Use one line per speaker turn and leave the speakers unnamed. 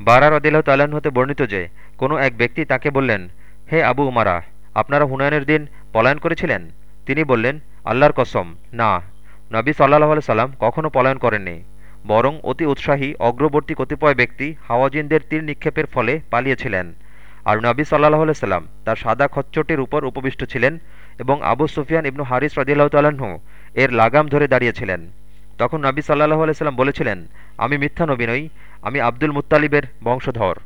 বারা রদিল্লাহ তাল্লাহ্ন হতে বর্ণিত যে, কোনো এক ব্যক্তি তাকে বললেন, হে আবু উমারা, আপনারা হুনায়নের দিন পলায়ন করেছিলেন? তিনি বললেন, আল্লাহর কসম, না। নবী সাল্লাহ সাল্লাম কখনও পলায়ন করেননি। বরং অতি উৎসাহী, অগ্রবর্তী কতিপয় ব্যক্তি হাওয়াজিনদের তীর নিক্ষেপের ফলে পালিয়েছিলেন। আর নবী সাল্লাহ সাল্লাম তার সাদা খচ্চটির উপর উপবিষ্ট ছিলেন এবং আবু সুফিয়ান ইবনু হারিস রদিল্লাহ তাল্লাহ্ন এর লাগাম ধরে দাঁড়িয়েছিলেন। তখন নবী সাল্লাহ আলাইসাল্লাম বলেছিলেন আমি মিথ্যা নবী নই আমি আব্দুল মুত্তালিবের বংশধর।